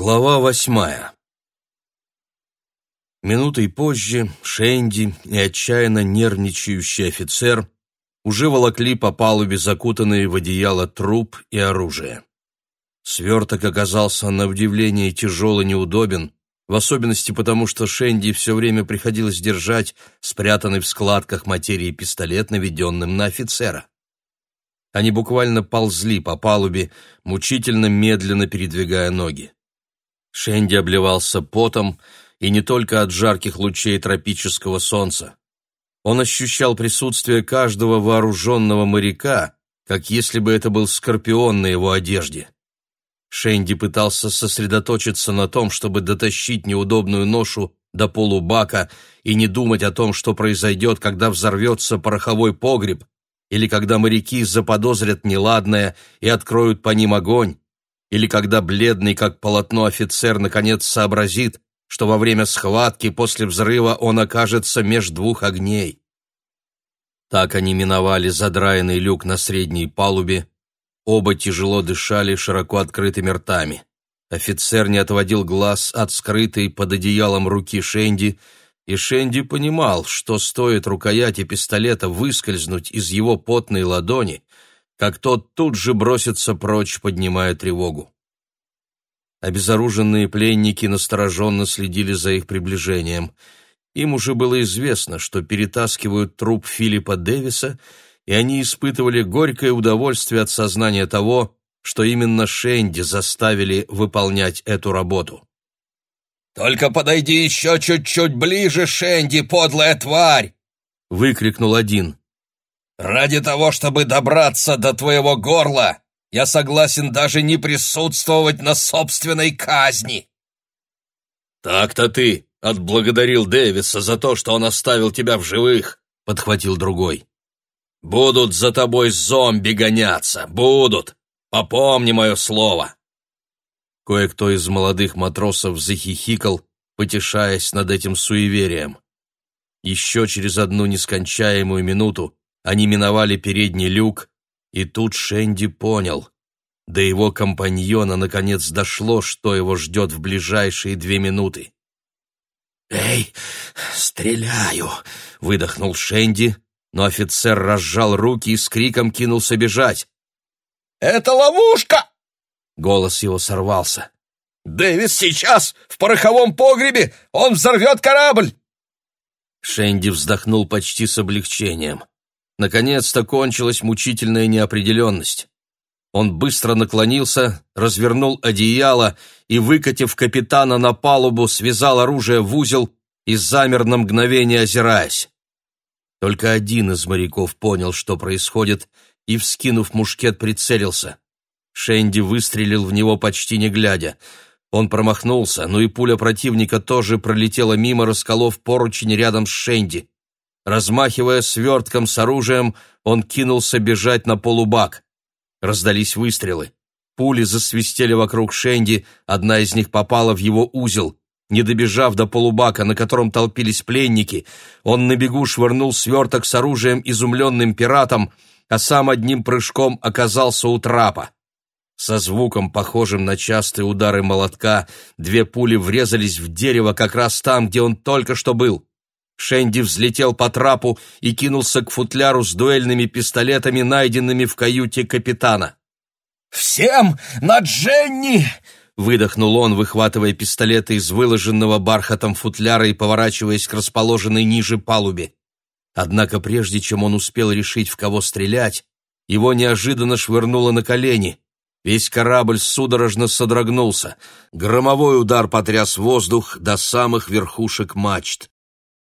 Глава восьмая Минутой позже Шенди и отчаянно нервничающий офицер уже волокли по палубе закутанные в одеяло труп и оружие. Сверток оказался на удивление тяжел и неудобен, в особенности потому, что Шенди все время приходилось держать спрятанный в складках материи пистолет, наведенным на офицера. Они буквально ползли по палубе, мучительно медленно передвигая ноги. Шенди обливался потом, и не только от жарких лучей тропического солнца. Он ощущал присутствие каждого вооруженного моряка, как если бы это был скорпион на его одежде. Шенди пытался сосредоточиться на том, чтобы дотащить неудобную ношу до полубака и не думать о том, что произойдет, когда взорвется пороховой погреб, или когда моряки заподозрят неладное и откроют по ним огонь, или когда бледный, как полотно офицер, наконец сообразит, что во время схватки после взрыва он окажется меж двух огней. Так они миновали задраенный люк на средней палубе. Оба тяжело дышали широко открытыми ртами. Офицер не отводил глаз от скрытой под одеялом руки Шенди, и Шенди понимал, что стоит рукояти пистолета выскользнуть из его потной ладони, как тот тут же бросится прочь, поднимая тревогу. Обезоруженные пленники настороженно следили за их приближением. Им уже было известно, что перетаскивают труп Филиппа Дэвиса, и они испытывали горькое удовольствие от сознания того, что именно Шенди заставили выполнять эту работу. «Только подойди еще чуть-чуть ближе, Шенди, подлая тварь!» — выкрикнул один. «Ради того, чтобы добраться до твоего горла, я согласен даже не присутствовать на собственной казни!» «Так-то ты отблагодарил Дэвиса за то, что он оставил тебя в живых», — подхватил другой. «Будут за тобой зомби гоняться, будут! Попомни мое слово!» Кое-кто из молодых матросов захихикал, потешаясь над этим суеверием. Еще через одну нескончаемую минуту они миновали передний люк, и тут Шенди понял. До его компаньона наконец дошло, что его ждет в ближайшие две минуты. «Эй, стреляю!» — выдохнул Шенди, но офицер разжал руки и с криком кинулся бежать. «Это ловушка!» Голос его сорвался. «Дэвис сейчас в пороховом погребе! Он взорвет корабль!» Шенди вздохнул почти с облегчением. Наконец-то кончилась мучительная неопределенность. Он быстро наклонился, развернул одеяло и, выкатив капитана на палубу, связал оружие в узел и замер на мгновение, озираясь. Только один из моряков понял, что происходит, и, вскинув мушкет, прицелился. Шенди выстрелил в него почти не глядя. Он промахнулся, но и пуля противника тоже пролетела мимо, расколов поручень рядом с Шенди. Размахивая свертком с оружием, он кинулся бежать на полубак. Раздались выстрелы. Пули засвистели вокруг Шенди, одна из них попала в его узел. Не добежав до полубака, на котором толпились пленники, он на бегу швырнул сверток с оружием изумленным пиратом, а сам одним прыжком оказался у трапа. Со звуком, похожим на частые удары молотка, две пули врезались в дерево как раз там, где он только что был. Шенди взлетел по трапу и кинулся к футляру с дуэльными пистолетами, найденными в каюте капитана. «Всем на Дженни!» — выдохнул он, выхватывая пистолеты из выложенного бархатом футляра и поворачиваясь к расположенной ниже палубе. Однако прежде чем он успел решить, в кого стрелять, его неожиданно швырнуло на колени. Весь корабль судорожно содрогнулся. Громовой удар потряс воздух до самых верхушек мачт.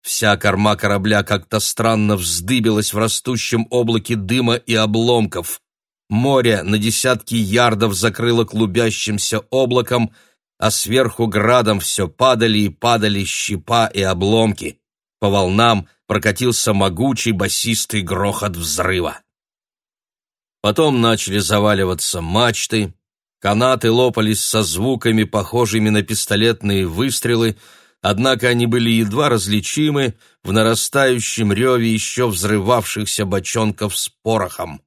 Вся корма корабля как-то странно вздыбилась в растущем облаке дыма и обломков. Море на десятки ярдов закрыло клубящимся облаком, а сверху градом все падали и падали щепа и обломки. По волнам прокатился могучий басистый грохот взрыва. Потом начали заваливаться мачты, канаты лопались со звуками, похожими на пистолетные выстрелы, однако они были едва различимы в нарастающем реве еще взрывавшихся бочонков с порохом.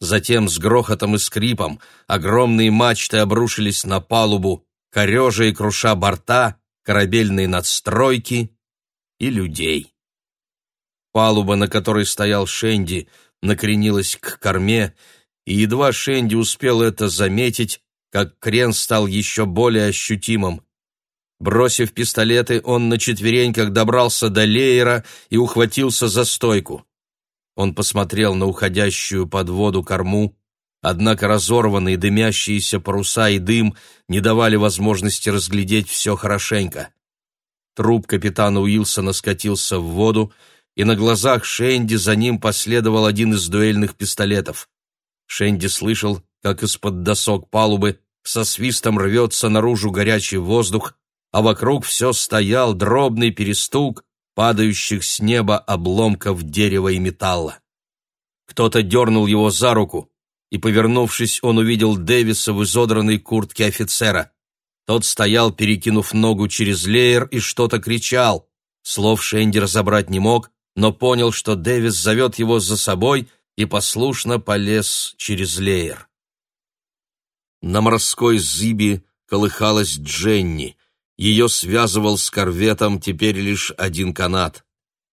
Затем с грохотом и скрипом огромные мачты обрушились на палубу, корежа и круша борта, корабельные надстройки и людей. Палуба, на которой стоял Шенди, накренилась к корме, и едва Шенди успел это заметить, как крен стал еще более ощутимым. Бросив пистолеты, он на четвереньках добрался до леера и ухватился за стойку. Он посмотрел на уходящую под воду корму, однако разорванные дымящиеся паруса и дым не давали возможности разглядеть все хорошенько. Труп капитана Уилсона скатился в воду, и на глазах Шенди за ним последовал один из дуэльных пистолетов. Шенди слышал, как из-под досок палубы со свистом рвется наружу горячий воздух, а вокруг все стоял дробный перестук падающих с неба обломков дерева и металла. Кто-то дернул его за руку, и, повернувшись, он увидел Дэвиса в изодранной куртке офицера. Тот стоял, перекинув ногу через леер, и что-то кричал. Слов Шенди разобрать не мог, но понял, что Дэвис зовет его за собой и послушно полез через леер. На морской зыбе колыхалась Дженни. Ее связывал с корветом теперь лишь один канат.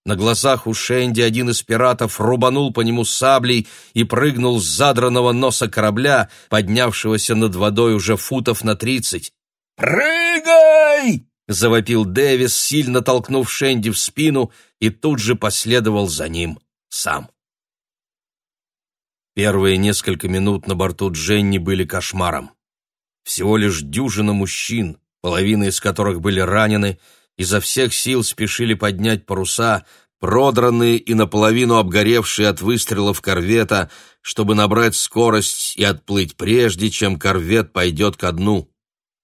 На глазах у Шенди один из пиратов рубанул по нему саблей и прыгнул с задранного носа корабля, поднявшегося над водой уже футов на тридцать. «Прыгай!» — завопил Дэвис, сильно толкнув Шенди в спину, и тут же последовал за ним сам. Первые несколько минут на борту Дженни были кошмаром. Всего лишь дюжина мужчин, половина из которых были ранены, изо всех сил спешили поднять паруса, продранные и наполовину обгоревшие от выстрелов корвета, чтобы набрать скорость и отплыть прежде, чем корвет пойдет ко дну.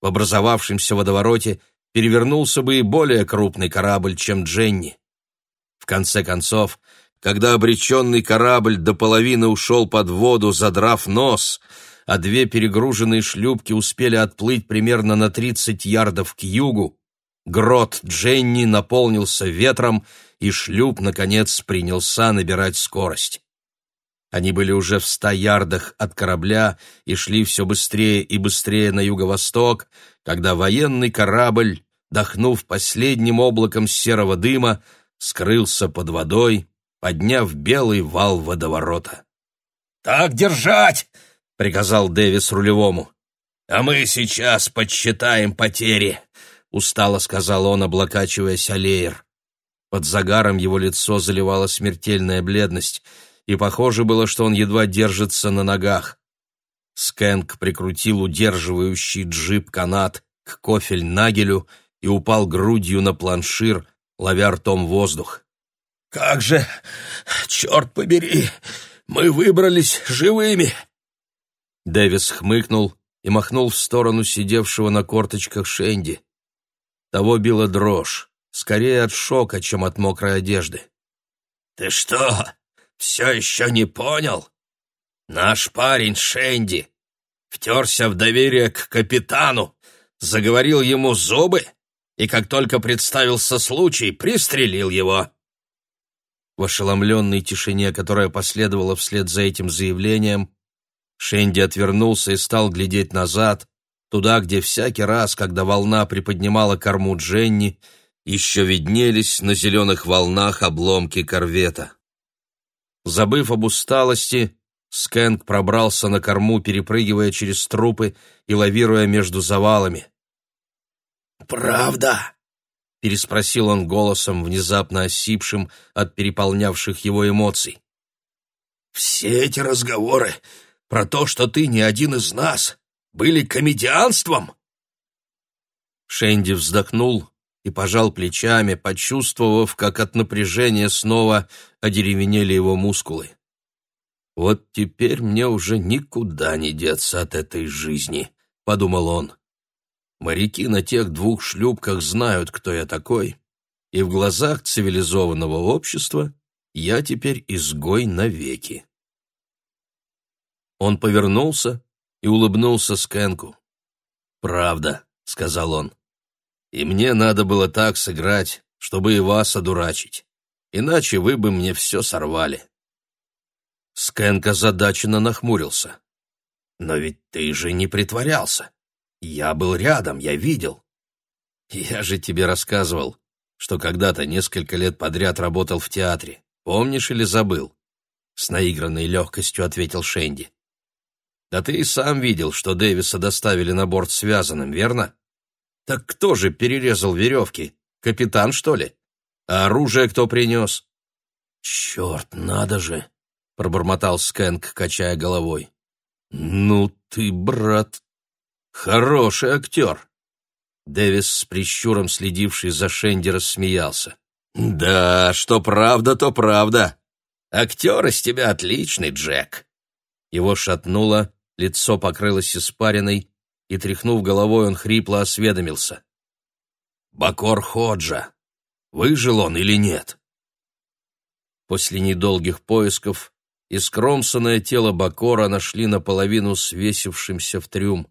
В образовавшемся водовороте перевернулся бы и более крупный корабль, чем Дженни. В конце концов, когда обреченный корабль до половины ушел под воду, задрав нос — а две перегруженные шлюпки успели отплыть примерно на 30 ярдов к югу, грот Дженни наполнился ветром, и шлюп, наконец, принялся набирать скорость. Они были уже в ста ярдах от корабля и шли все быстрее и быстрее на юго-восток, когда военный корабль, дохнув последним облаком серого дыма, скрылся под водой, подняв белый вал водоворота. «Так держать!» — приказал Дэвис рулевому. «А мы сейчас подсчитаем потери», — устало сказал он, облокачиваясь о леер. Под загаром его лицо заливала смертельная бледность, и похоже было, что он едва держится на ногах. Скэнк прикрутил удерживающий джип канат к кофель-нагелю и упал грудью на планшир, ловя ртом воздух. «Как же, черт побери, мы выбрались живыми!» Дэвис хмыкнул и махнул в сторону сидевшего на корточках Шенди. Того била дрожь, скорее от шока, чем от мокрой одежды. «Ты что, все еще не понял? Наш парень Шенди втерся в доверие к капитану, заговорил ему зубы и, как только представился случай, пристрелил его». В ошеломленной тишине, которая последовала вслед за этим заявлением, Шенди отвернулся и стал глядеть назад, туда, где всякий раз, когда волна приподнимала корму Дженни, еще виднелись на зеленых волнах обломки корвета. Забыв об усталости, Скэнк пробрался на корму, перепрыгивая через трупы и лавируя между завалами. «Правда?» — переспросил он голосом, внезапно осипшим от переполнявших его эмоций. «Все эти разговоры про то, что ты не один из нас, были комедианством?» Шенди вздохнул и пожал плечами, почувствовав, как от напряжения снова одеревенели его мускулы. «Вот теперь мне уже никуда не деться от этой жизни», — подумал он. «Моряки на тех двух шлюпках знают, кто я такой, и в глазах цивилизованного общества я теперь изгой навеки». Он повернулся и улыбнулся Скэнку. «Правда», — сказал он. «И мне надо было так сыграть, чтобы и вас одурачить. Иначе вы бы мне все сорвали». Скэнк озадаченно нахмурился. «Но ведь ты же не притворялся. Я был рядом, я видел. Я же тебе рассказывал, что когда-то несколько лет подряд работал в театре. Помнишь или забыл? С наигранной легкостью ответил Шенди. Да ты и сам видел, что Дэвиса доставили на борт связанным, верно? Так кто же перерезал веревки? Капитан, что ли? А оружие кто принес? Черт, надо же! Пробормотал Скэнк, качая головой. Ну ты, брат, хороший актер. Дэвис с прищуром, следивший за Шенди, рассмеялся. «Да, что правда, то правда. Актер из тебя отличный, Джек». Его шатнуло, лицо покрылось испариной, и, тряхнув головой, он хрипло осведомился. «Бакор Ходжа, выжил он или нет?» После недолгих поисков искромсанное тело Бакора нашли наполовину свесившимся в трюм.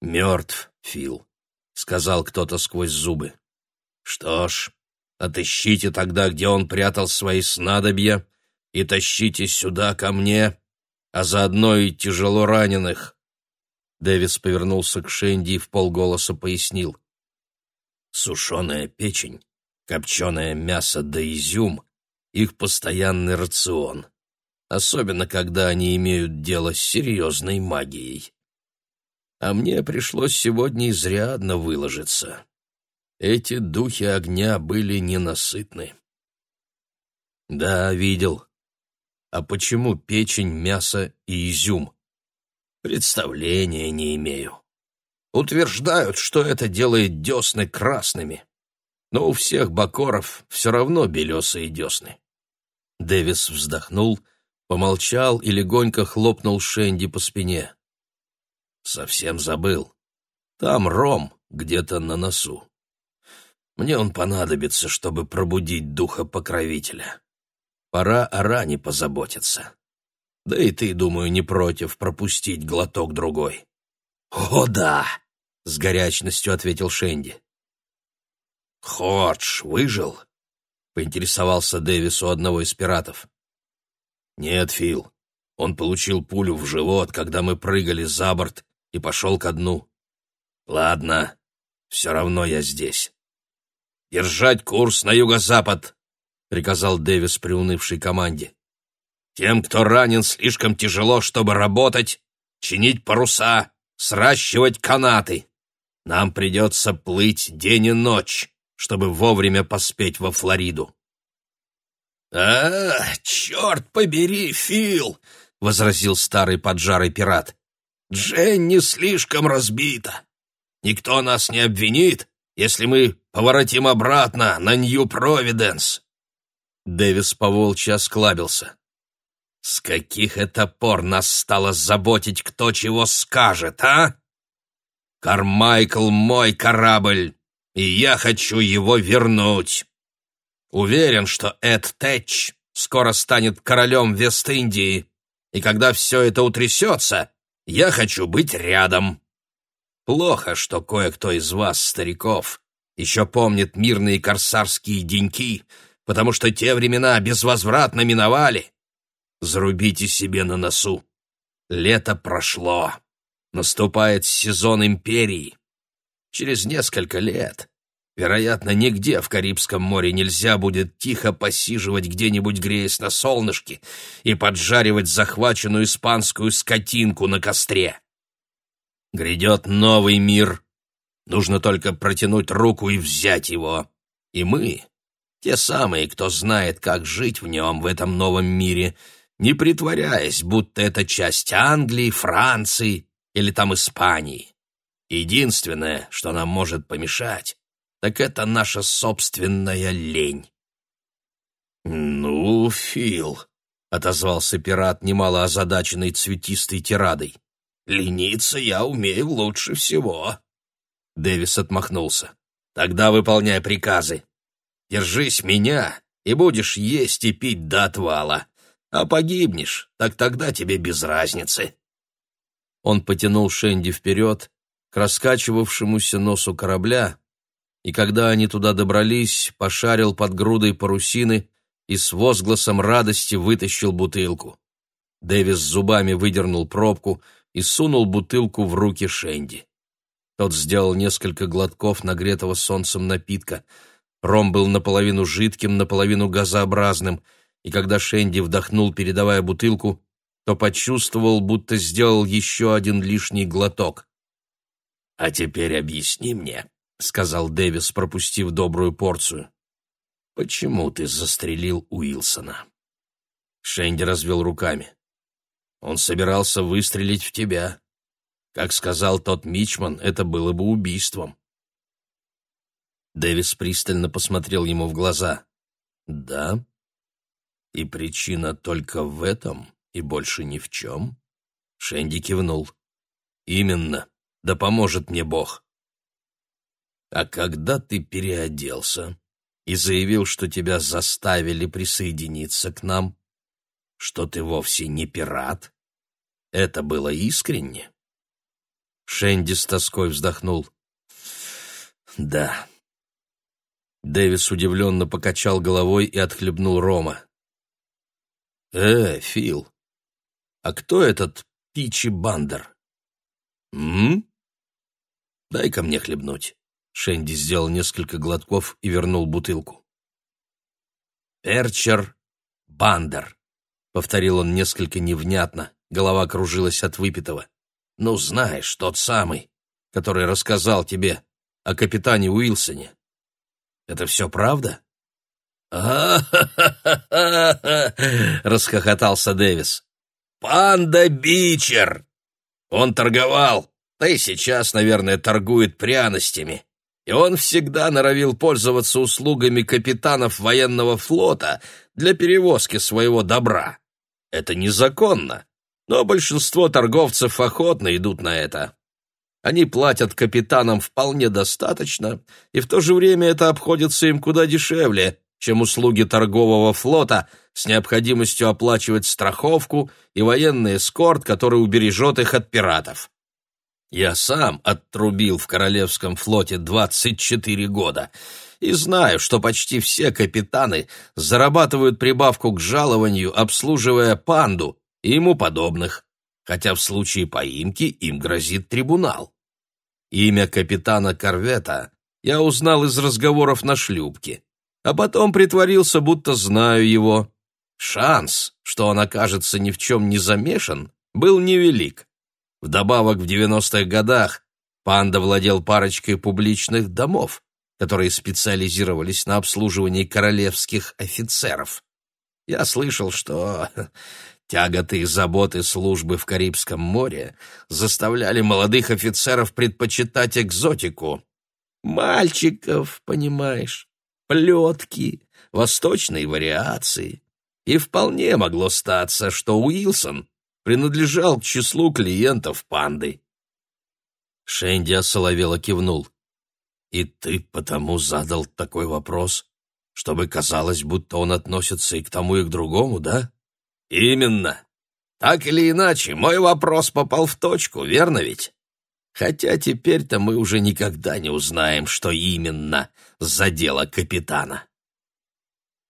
«Мертв, Фил», — сказал кто-то сквозь зубы. «Что ж, отыщите тогда, где он прятал свои снадобья, и тащите сюда ко мне, а заодно и тяжело раненых». Дэвис повернулся к Шенди и в полголоса пояснил. «Сушеная печень, копченое мясо да изюм — их постоянный рацион, особенно когда они имеют дело с серьезной магией а мне пришлось сегодня изрядно выложиться. Эти духи огня были ненасытны. Да, видел. А почему печень, мясо и изюм? Представления не имею. Утверждают, что это делает десны красными. Но у всех бакоров все равно белесые десны. Дэвис вздохнул, помолчал и легонько хлопнул Шенди по спине. Совсем забыл. Там ром где-то на носу. Мне он понадобится, чтобы пробудить духа покровителя. Пора о ране позаботиться. Да и ты, думаю, не против пропустить глоток другой. О, да! С горячностью ответил Шенди. Ходж выжил? Поинтересовался Дэвис у одного из пиратов. Нет, Фил. Он получил пулю в живот, когда мы прыгали за борт и пошел ко дну. Ладно, все равно я здесь. Держать курс на юго-запад, приказал Дэвис приунывшей команде. Тем, кто ранен слишком тяжело, чтобы работать, чинить паруса, сращивать канаты. Нам придется плыть день и ночь, чтобы вовремя поспеть во Флориду. «А, черт побери, Фил!» — возразил старый поджарый пират. Дженни слишком разбита. Никто нас не обвинит, если мы поворотим обратно на Нью-Провиденс. Дэвис поволчьи осклабился. С каких это пор нас стало заботить, кто чего скажет, а? Кармайкл мой корабль, и я хочу его вернуть. Уверен, что Эд Тэтч скоро станет королем Вест-Индии, и когда все это утрясется, я хочу быть рядом. Плохо, что кое-кто из вас, стариков, еще помнит мирные корсарские деньки, потому что те времена безвозвратно миновали. Зарубите себе на носу. Лето прошло. Наступает сезон империи. Через несколько лет Вероятно, нигде в Карибском море нельзя будет тихо посиживать где-нибудь, греясь на солнышке, и поджаривать захваченную испанскую скотинку на костре. Грядет новый мир. Нужно только протянуть руку и взять его. И мы, те самые, кто знает, как жить в нем, в этом новом мире, не притворяясь, будто это часть Англии, Франции или там Испании. Единственное, что нам может помешать, так это наша собственная лень. «Ну, Фил», — отозвался пират, немало озадаченный цветистой тирадой, — «лениться я умею лучше всего». Дэвис отмахнулся. «Тогда выполняй приказы. Держись меня, и будешь есть и пить до отвала. А погибнешь, так тогда тебе без разницы». Он потянул Шенди вперед, к раскачивавшемуся носу корабля, и когда они туда добрались, пошарил под грудой парусины и с возгласом радости вытащил бутылку. Дэвис зубами выдернул пробку и сунул бутылку в руки Шенди. Тот сделал несколько глотков нагретого солнцем напитка. Ром был наполовину жидким, наполовину газообразным, и когда Шенди вдохнул, передавая бутылку, то почувствовал, будто сделал еще один лишний глоток. «А теперь объясни мне», — сказал Дэвис, пропустив добрую порцию. «Почему ты застрелил Уилсона?» Шенди развел руками. «Он собирался выстрелить в тебя. Как сказал тот Мичман, это было бы убийством». Дэвис пристально посмотрел ему в глаза. «Да? И причина только в этом и больше ни в чем?» Шенди кивнул. «Именно. Да поможет мне Бог». А когда ты переоделся и заявил, что тебя заставили присоединиться к нам, что ты вовсе не пират, это было искренне? Шенди с тоской вздохнул. Да. Дэвис удивленно покачал головой и отхлебнул рома. «Э, Фил, а кто этот Пичи Бандер?» «М? Дай-ка мне хлебнуть». Шенди сделал несколько глотков и вернул бутылку. «Перчер Бандер», — повторил он несколько невнятно, голова кружилась от выпитого. «Ну, знаешь, тот самый, который рассказал тебе о капитане Уилсоне. Это все правда?» расхохотался Дэвис. «Панда Бичер! Он торговал, да и сейчас, наверное, торгует пряностями и он всегда норовил пользоваться услугами капитанов военного флота для перевозки своего добра. Это незаконно, но большинство торговцев охотно идут на это. Они платят капитанам вполне достаточно, и в то же время это обходится им куда дешевле, чем услуги торгового флота с необходимостью оплачивать страховку и военный эскорт, который убережет их от пиратов. Я сам оттрубил в Королевском флоте 24 года и знаю, что почти все капитаны зарабатывают прибавку к жалованию, обслуживая панду и ему подобных, хотя в случае поимки им грозит трибунал. Имя капитана корвета я узнал из разговоров на шлюпке, а потом притворился, будто знаю его. Шанс, что он окажется ни в чем не замешан, был невелик. Вдобавок в 90-х годах Панда владел парочкой публичных домов, которые специализировались на обслуживании королевских офицеров. Я слышал, что тяготы и заботы службы в Карибском море заставляли молодых офицеров предпочитать экзотику. Мальчиков, понимаешь, плетки, восточные вариации. И вполне могло статься, что Уилсон принадлежал к числу клиентов панды. Шенди осоловело кивнул. «И ты потому задал такой вопрос, чтобы казалось, будто он относится и к тому, и к другому, да?» «Именно. Так или иначе, мой вопрос попал в точку, верно ведь? Хотя теперь-то мы уже никогда не узнаем, что именно задело капитана».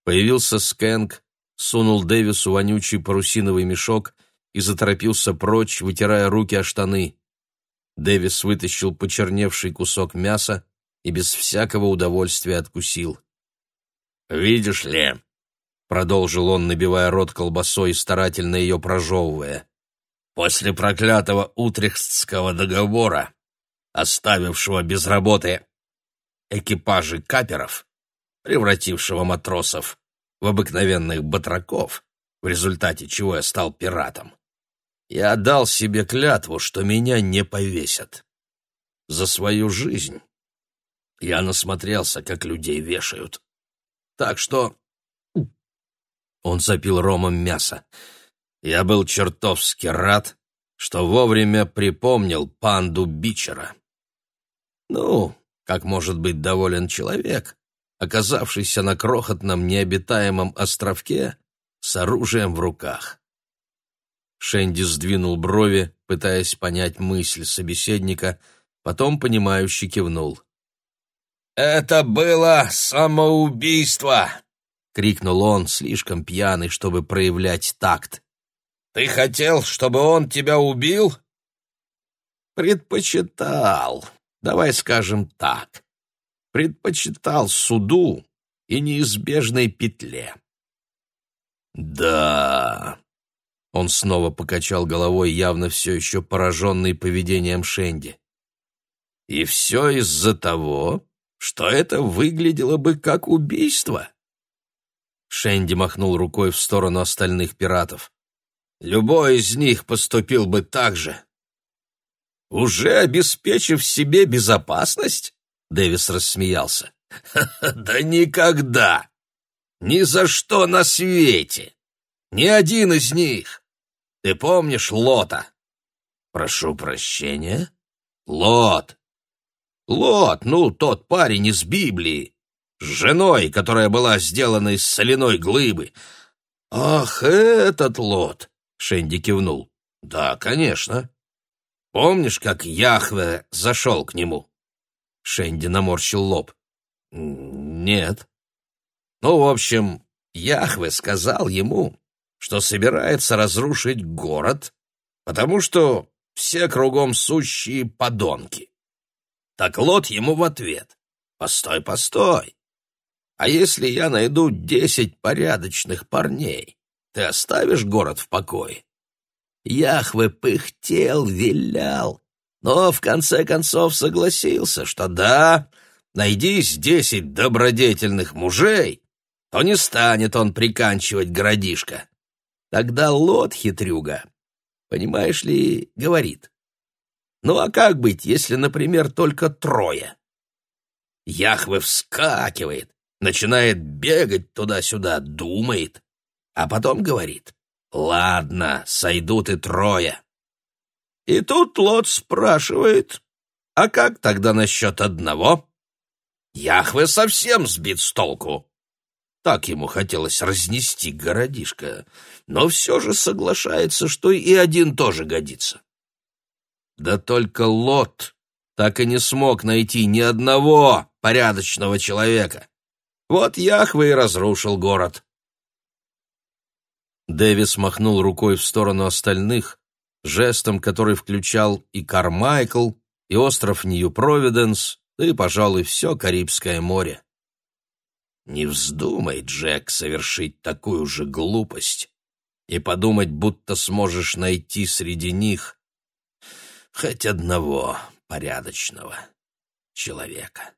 Появился Скэнк, сунул Дэвису вонючий парусиновый мешок — и заторопился прочь, вытирая руки о штаны. Дэвис вытащил почерневший кусок мяса и без всякого удовольствия откусил. «Видишь ли», — продолжил он, набивая рот колбасой и старательно ее прожевывая, «после проклятого Утрехтского договора, оставившего без работы экипажи каперов, превратившего матросов в обыкновенных батраков, в результате чего я стал пиратом. Я дал себе клятву, что меня не повесят. За свою жизнь я насмотрелся, как людей вешают. Так что... Он запил ромом мясо. Я был чертовски рад, что вовремя припомнил панду Бичера. Ну, как может быть доволен человек, оказавшийся на крохотном необитаемом островке с оружием в руках? Шенди сдвинул брови, пытаясь понять мысль собеседника, потом понимающе кивнул. «Это было самоубийство!» — крикнул он, слишком пьяный, чтобы проявлять такт. «Ты хотел, чтобы он тебя убил? предпочитал, давай скажем так, предпочитал суду и неизбежной петле. Да, он снова покачал головой, явно все еще пораженный поведением Шенди. И все из-за того, что это выглядело бы как убийство. Шенди махнул рукой в сторону остальных пиратов. Любой из них поступил бы так же. Уже обеспечив себе безопасность? Дэвис рассмеялся. Да никогда! Ни за что на свете! Ни один из них! Ты помнишь Лота? Прошу прощения? Лот! Лот, ну, тот парень из Библии, с женой, которая была сделана из соляной глыбы. Ах, этот Лот! Шенди кивнул. Да, конечно. Помнишь, как Яхве зашел к нему? Шенди наморщил лоб. Нет. Ну, в общем, Яхве сказал ему, что собирается разрушить город, потому что все кругом сущие подонки. Так Лот ему в ответ. «Постой, постой! А если я найду десять порядочных парней, ты оставишь город в покое?» Яхве пыхтел, вилял, но в конце концов согласился, что да, найдись десять добродетельных мужей, то не станет он приканчивать городишко. Тогда Лот, хитрюга, понимаешь ли, говорит, ну а как быть, если, например, только трое? Яхве вскакивает, начинает бегать туда-сюда, думает, а потом говорит, ладно, сойдут и трое. И тут Лот спрашивает, а как тогда насчет одного? Яхве совсем сбит с толку. Так ему хотелось разнести городишко, но все же соглашается, что и один тоже годится. Да только Лот так и не смог найти ни одного порядочного человека. Вот Яхве и разрушил город. Дэвис махнул рукой в сторону остальных, жестом, который включал и Кармайкл, и остров Нью-Провиденс, да и, пожалуй, все Карибское море. Не вздумай, Джек, совершить такую же глупость и подумать, будто сможешь найти среди них хоть одного порядочного человека.